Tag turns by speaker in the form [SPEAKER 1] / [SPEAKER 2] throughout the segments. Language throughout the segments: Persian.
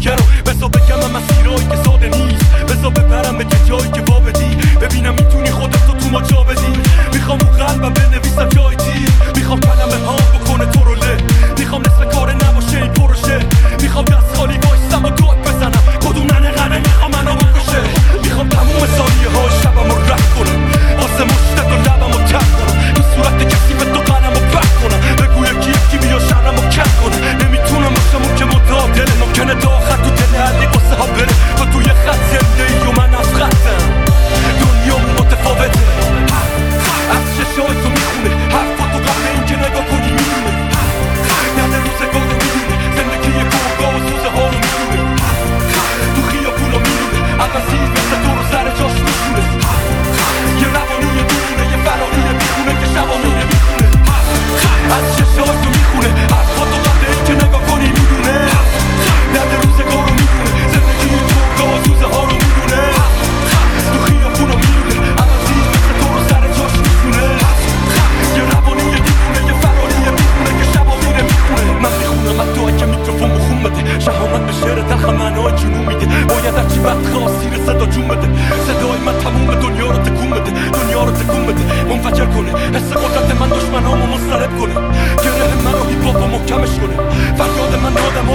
[SPEAKER 1] کرم به بکمم از که ساده نیست بسو بپرم به جایی که جلو میده باید هرچی وقت خواستی رو صدا جون بده. صدای من تموم دنیا رو تکون بده. دنیا رو تکون بده. منفجر کنه. حس قدرت من دشمنامو مضطرب کنه. گره من رو هیپاپو محکمش کنه. فریاد من آدم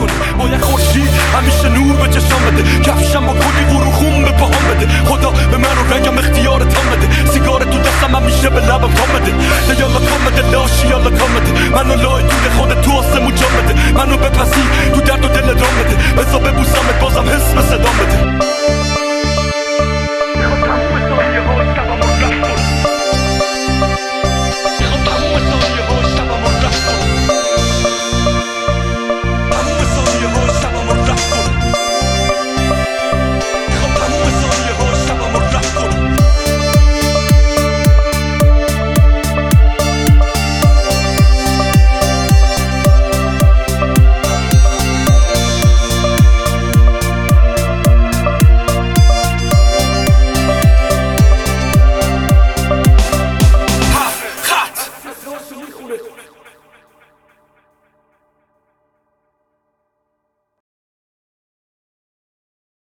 [SPEAKER 1] کنه. باید خورشید همیشه نور به چشم بده. کفشم با کلی ورو خون به پاهم بده. خدا به من رو رنگم اختیار تام بده. سیگار تو دستم همیشه به لبم کام بده. نه یالا لاشی یالا منو لای خود تو same, co by był same, poza my, domy